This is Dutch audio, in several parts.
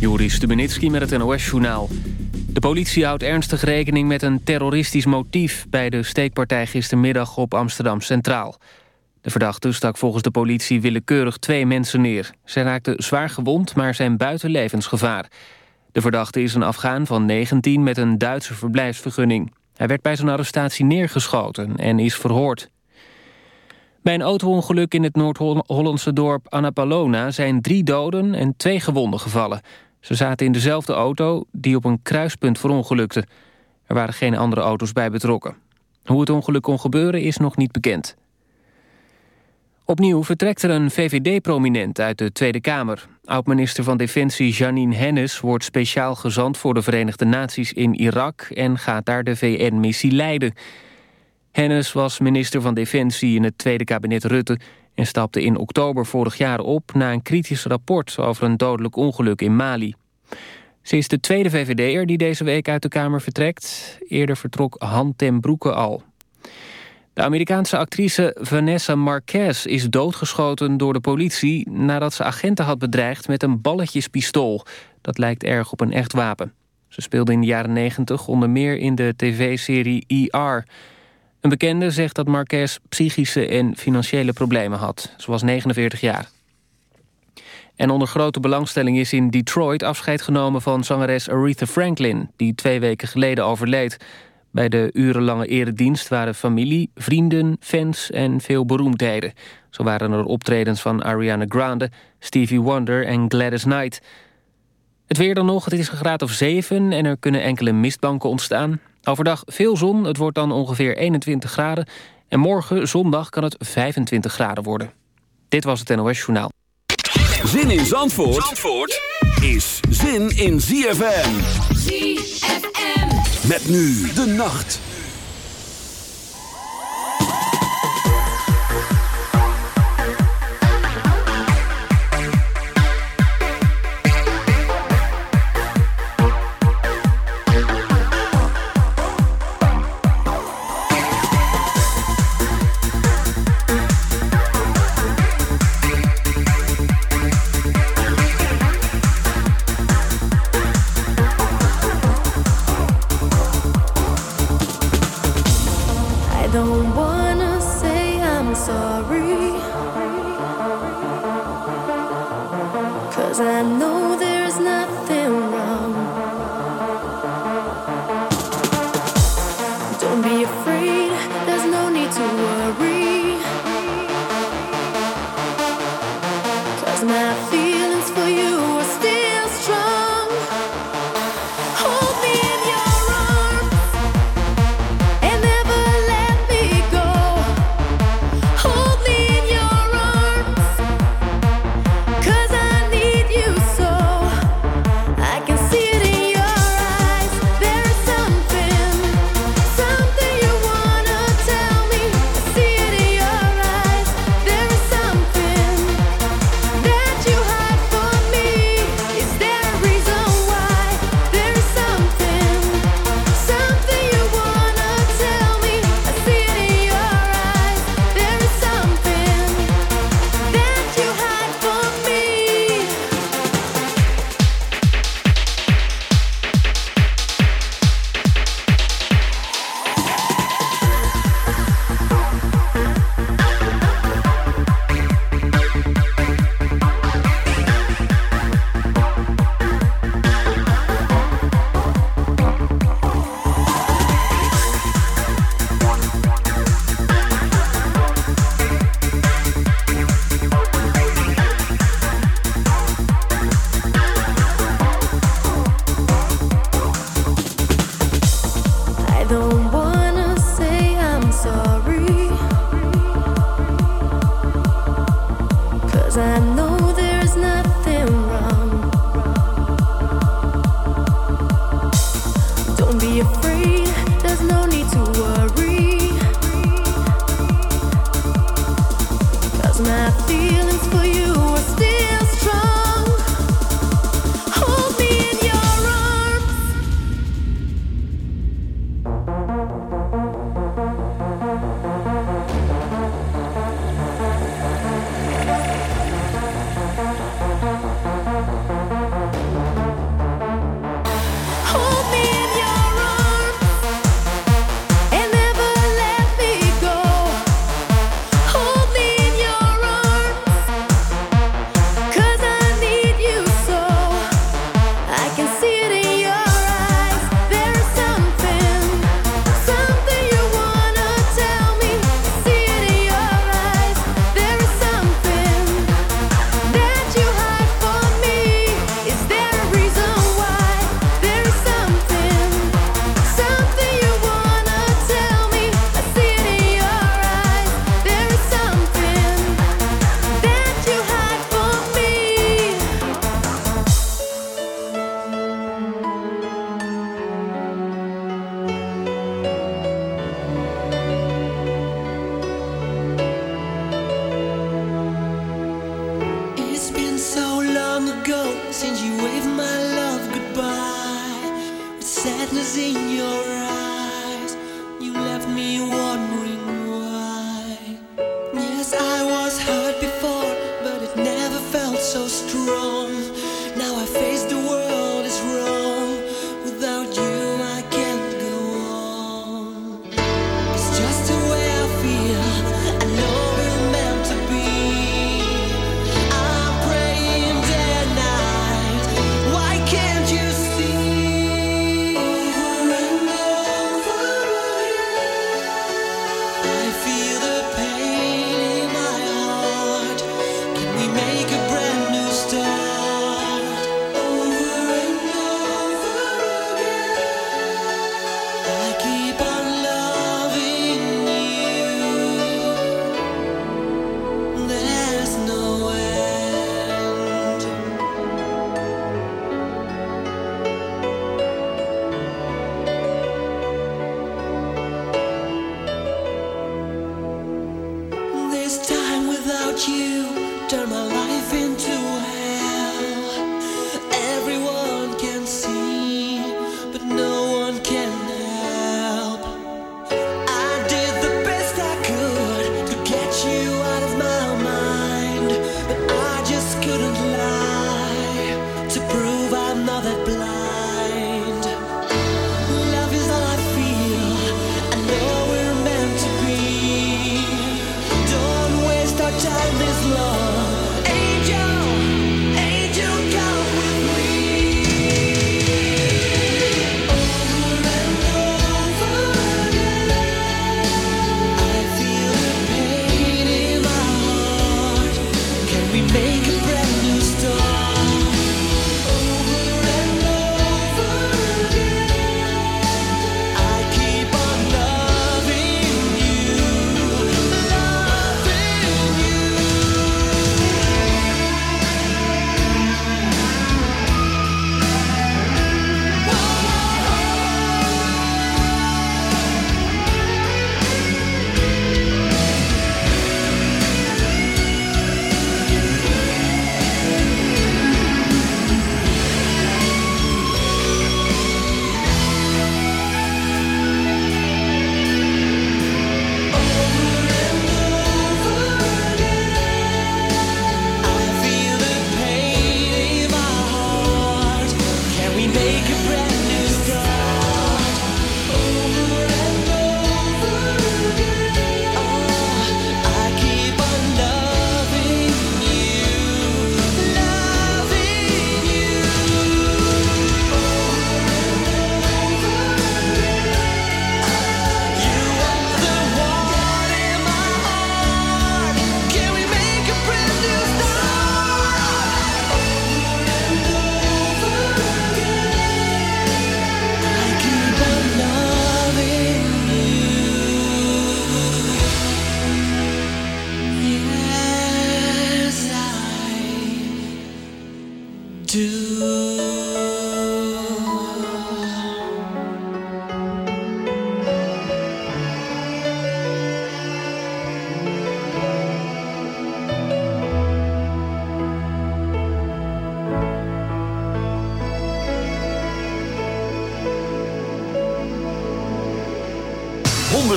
Joris Stubenitski met het NOS-journaal. De politie houdt ernstig rekening met een terroristisch motief... bij de steekpartij gistermiddag op Amsterdam Centraal. De verdachte stak volgens de politie willekeurig twee mensen neer. Zij raakten zwaar gewond, maar zijn buiten levensgevaar. De verdachte is een Afghaan van 19 met een Duitse verblijfsvergunning. Hij werd bij zijn arrestatie neergeschoten en is verhoord. Bij een autoongeluk in het Noord-Hollandse dorp Annapolona... zijn drie doden en twee gewonden gevallen. Ze zaten in dezelfde auto die op een kruispunt verongelukte. Er waren geen andere auto's bij betrokken. Hoe het ongeluk kon gebeuren is nog niet bekend. Opnieuw vertrekt er een VVD-prominent uit de Tweede Kamer. Oud-minister van Defensie Janine Hennis wordt speciaal gezant... voor de Verenigde Naties in Irak en gaat daar de VN-missie leiden... Hennis was minister van Defensie in het tweede kabinet Rutte... en stapte in oktober vorig jaar op na een kritisch rapport... over een dodelijk ongeluk in Mali. Ze is de tweede VVD'er die deze week uit de Kamer vertrekt. Eerder vertrok Han ten Broeke al. De Amerikaanse actrice Vanessa Marquez is doodgeschoten door de politie... nadat ze agenten had bedreigd met een balletjespistool. Dat lijkt erg op een echt wapen. Ze speelde in de jaren 90 onder meer in de tv-serie ER... Een bekende zegt dat Marquez psychische en financiële problemen had. Ze was 49 jaar. En onder grote belangstelling is in Detroit afscheid genomen van zangeres Aretha Franklin... die twee weken geleden overleed. Bij de urenlange eredienst waren familie, vrienden, fans en veel beroemdheden. Zo waren er optredens van Ariana Grande, Stevie Wonder en Gladys Knight... Het weer dan nog, het is een graad of 7 en er kunnen enkele mistbanken ontstaan. Overdag veel zon, het wordt dan ongeveer 21 graden. En morgen, zondag, kan het 25 graden worden. Dit was het NOS Journaal. Zin in Zandvoort, Zandvoort is zin in ZFM. ZFM. Met nu de nacht.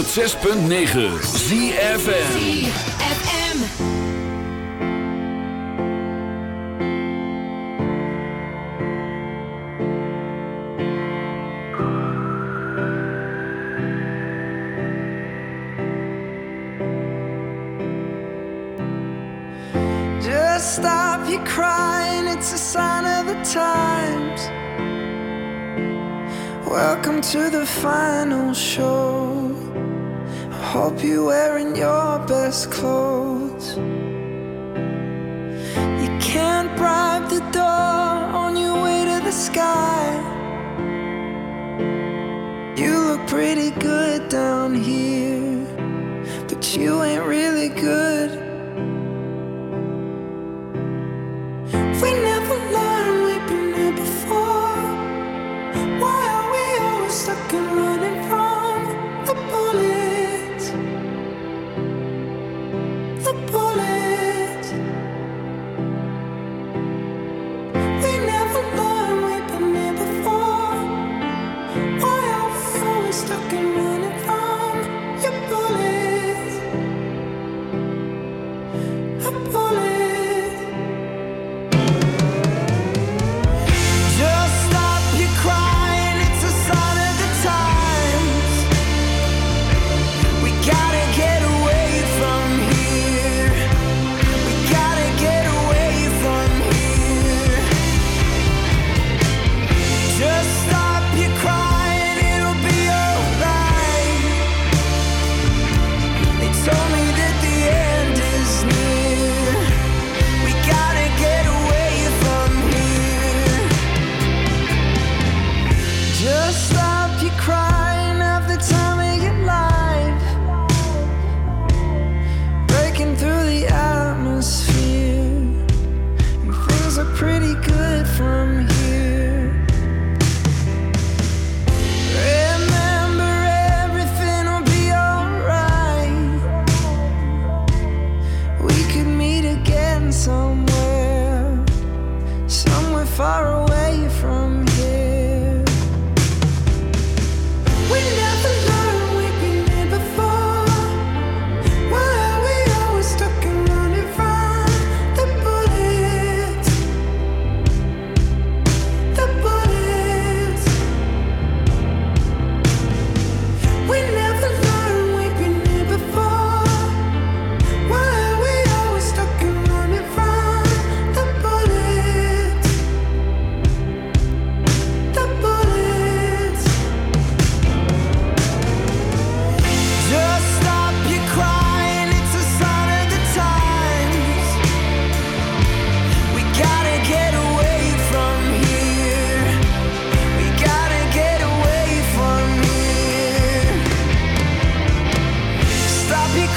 6.9 ZFM ZFM Just stop your crying It's a sign of the times. Welcome to the final show. hope you're wearing your best clothes.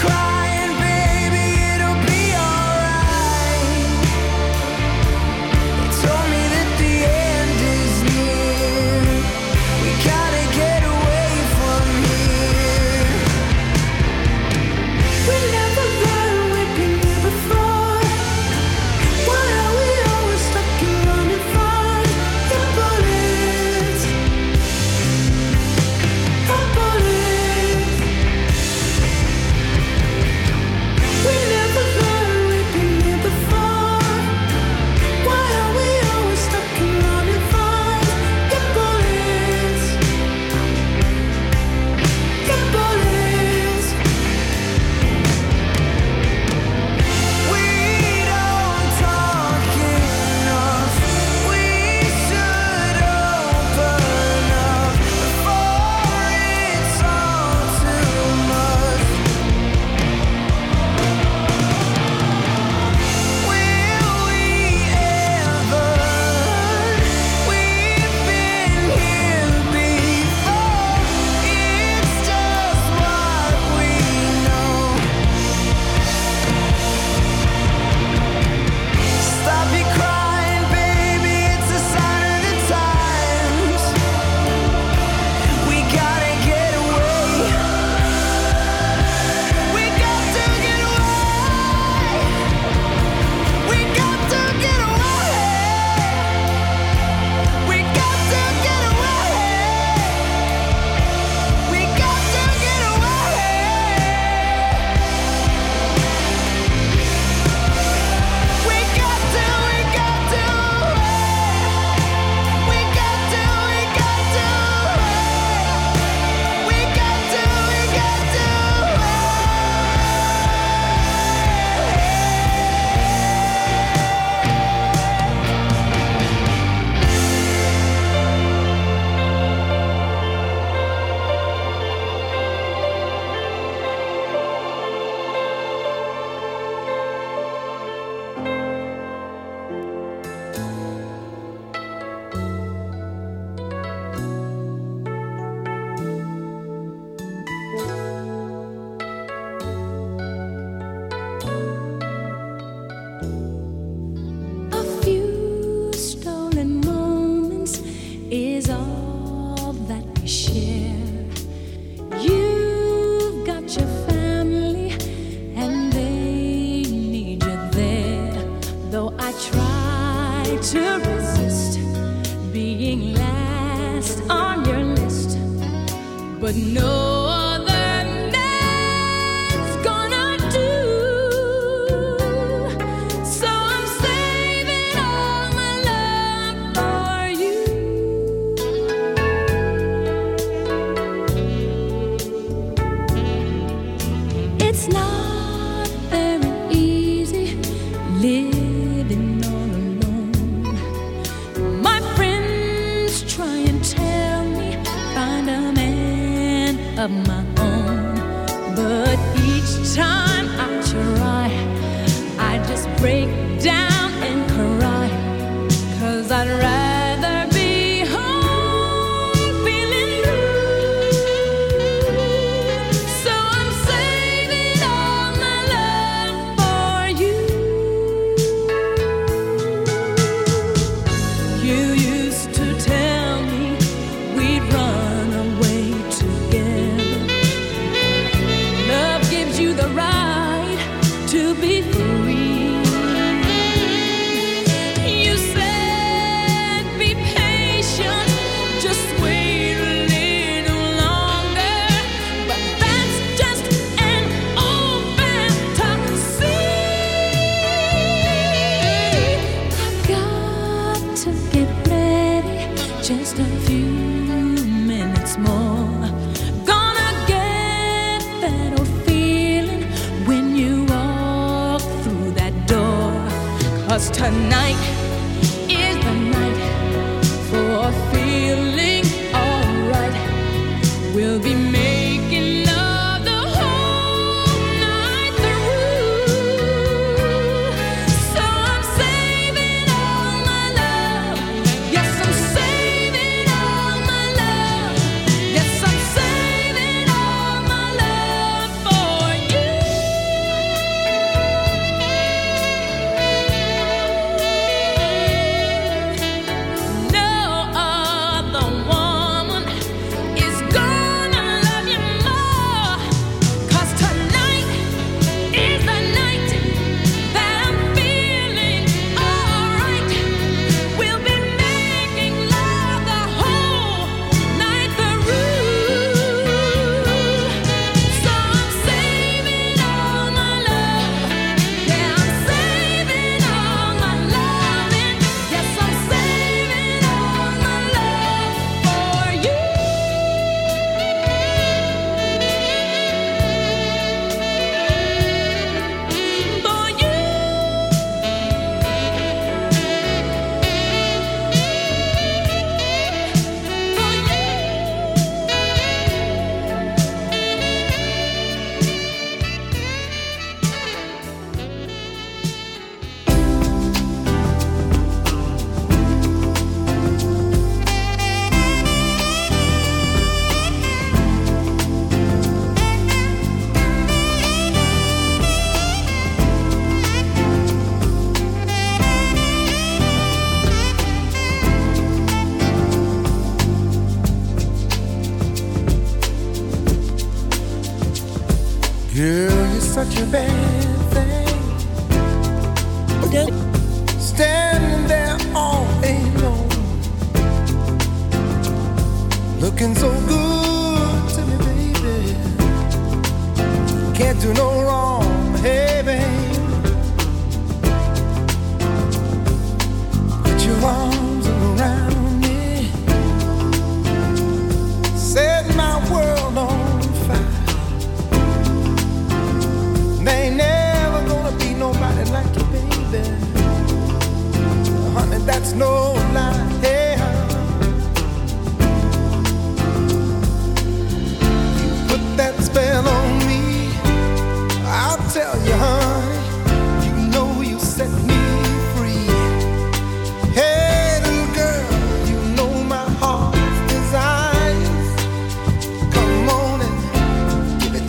cry.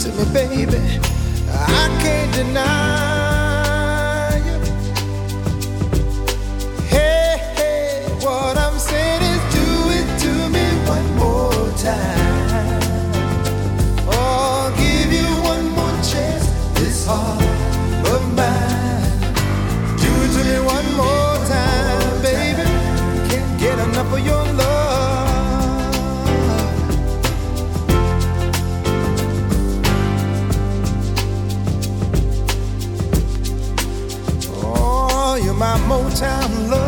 To me, baby. I can't deny Motown love.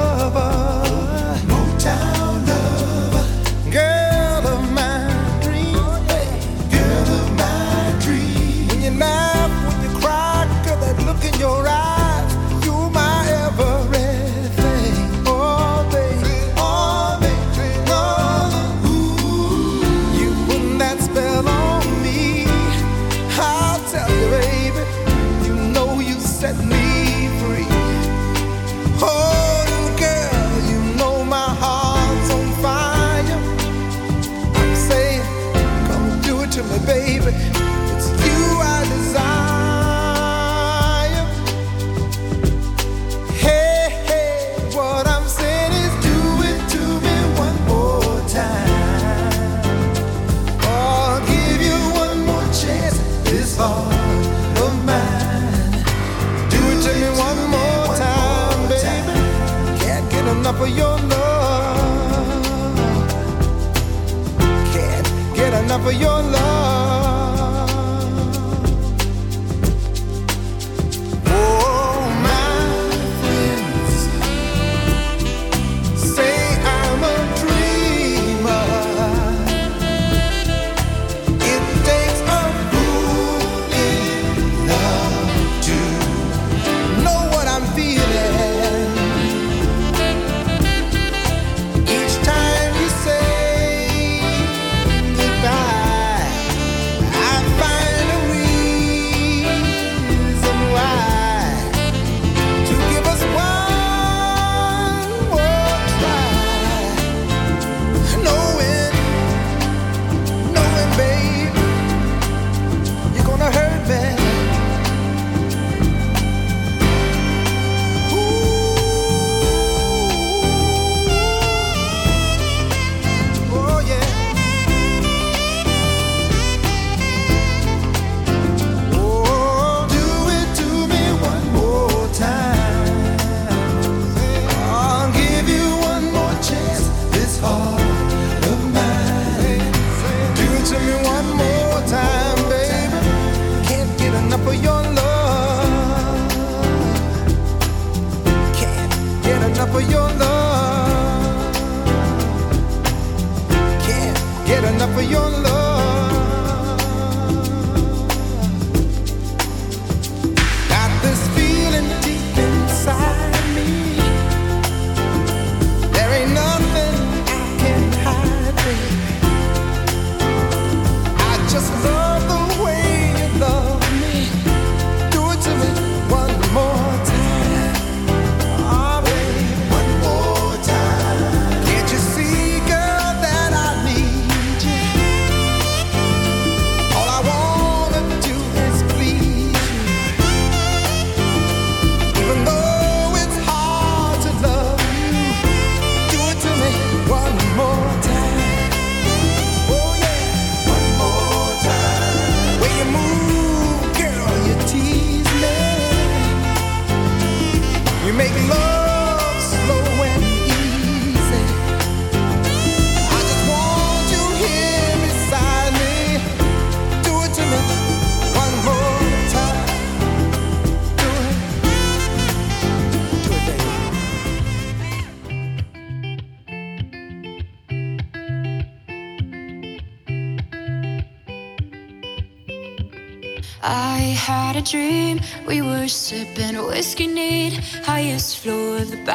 the.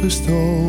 gestolen.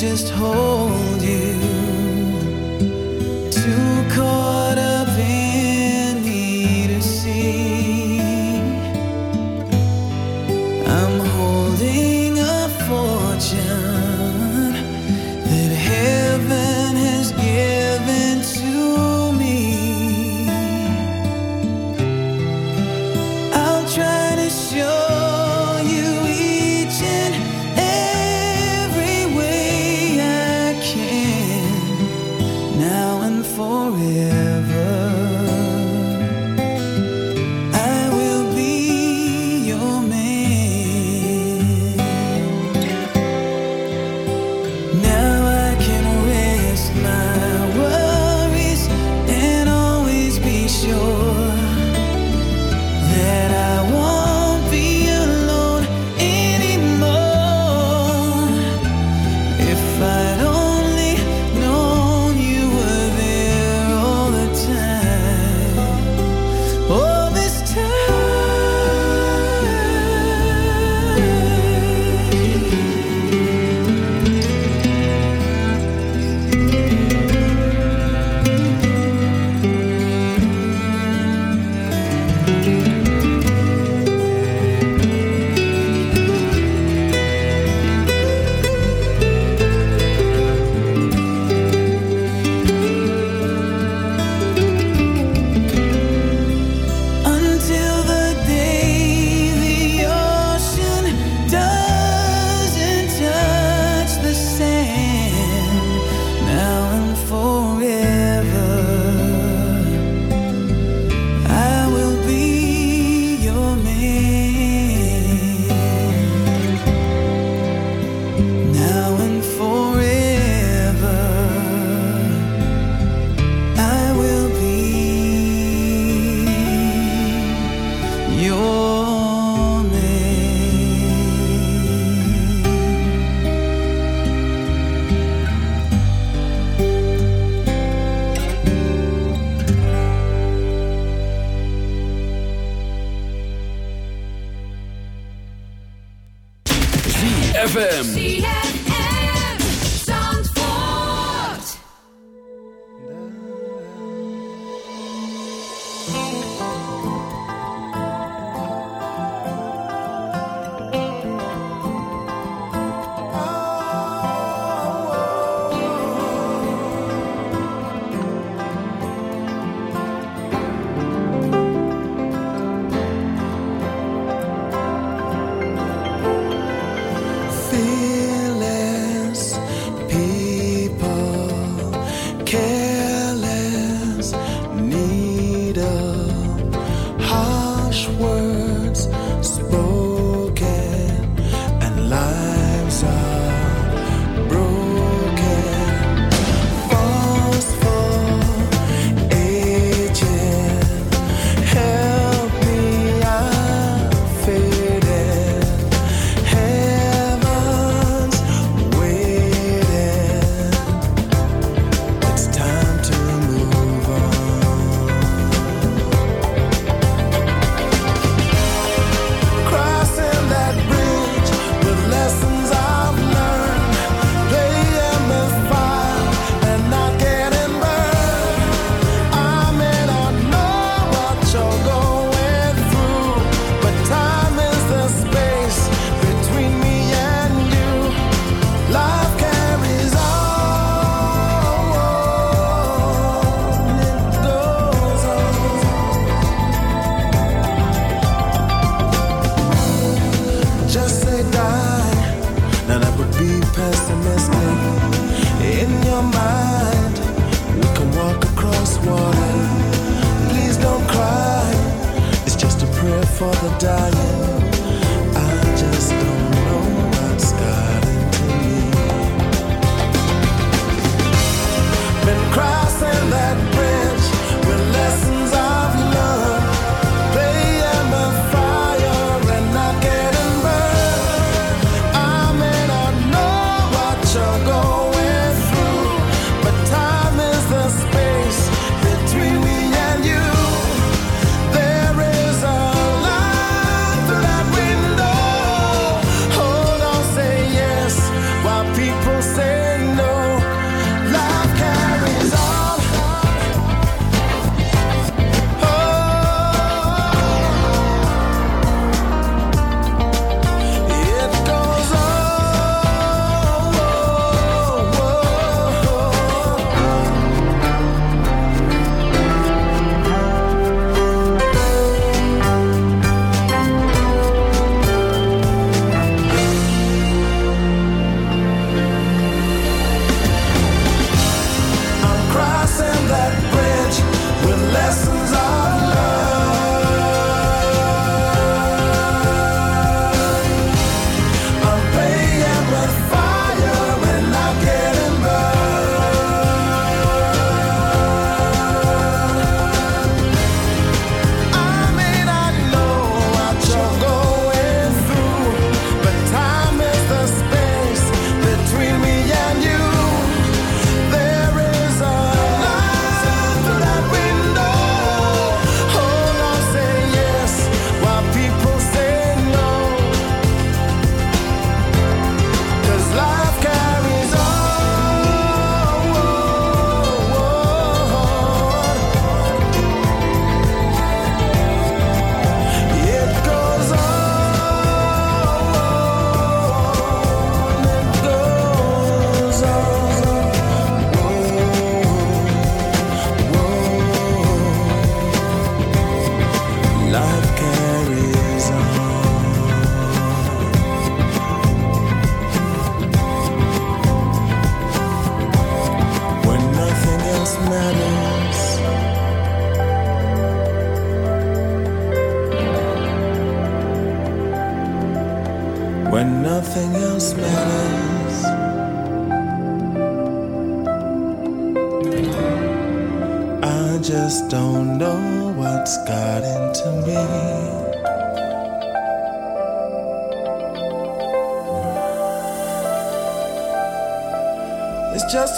Just hold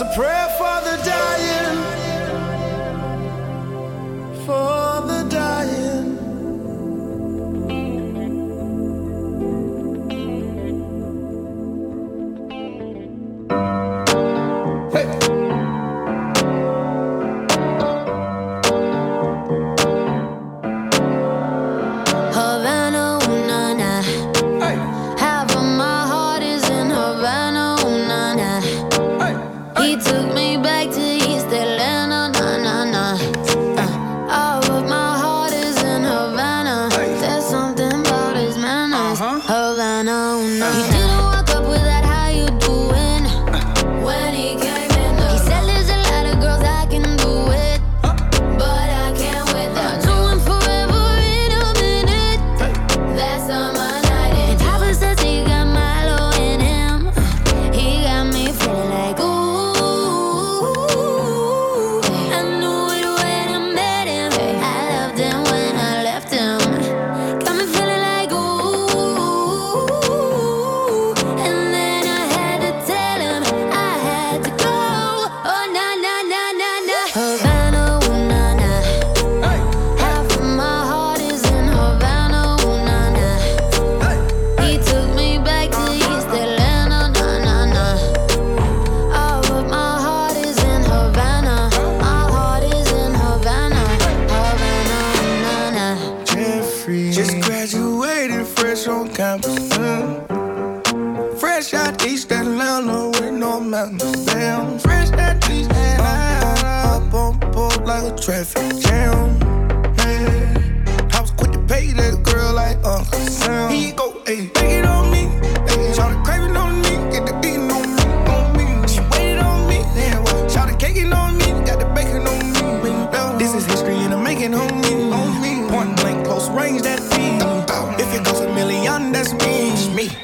surprise.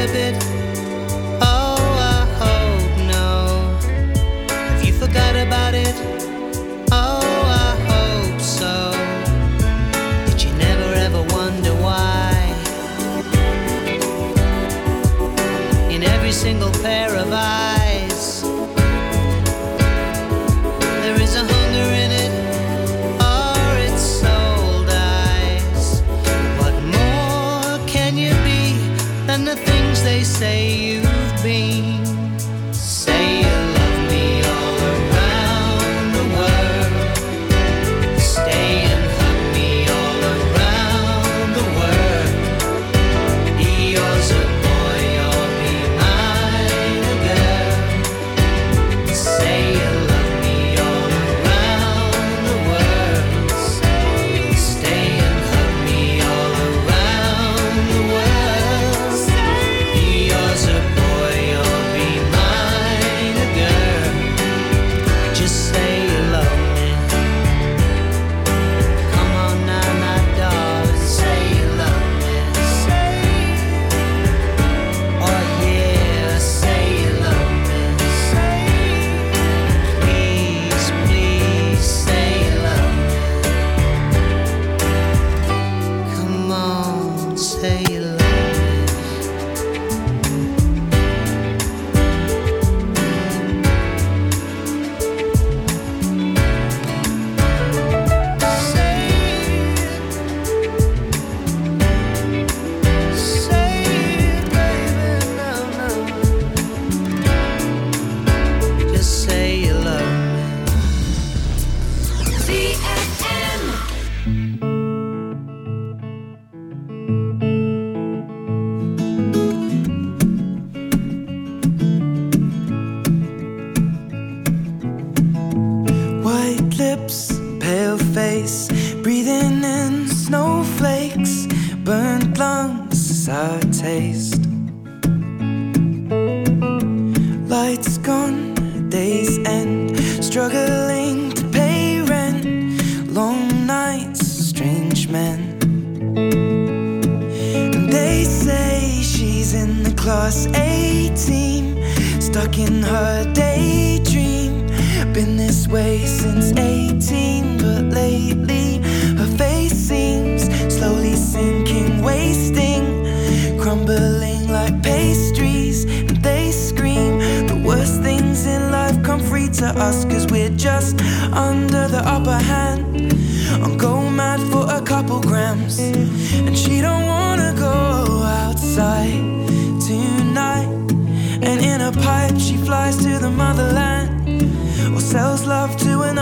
a bit?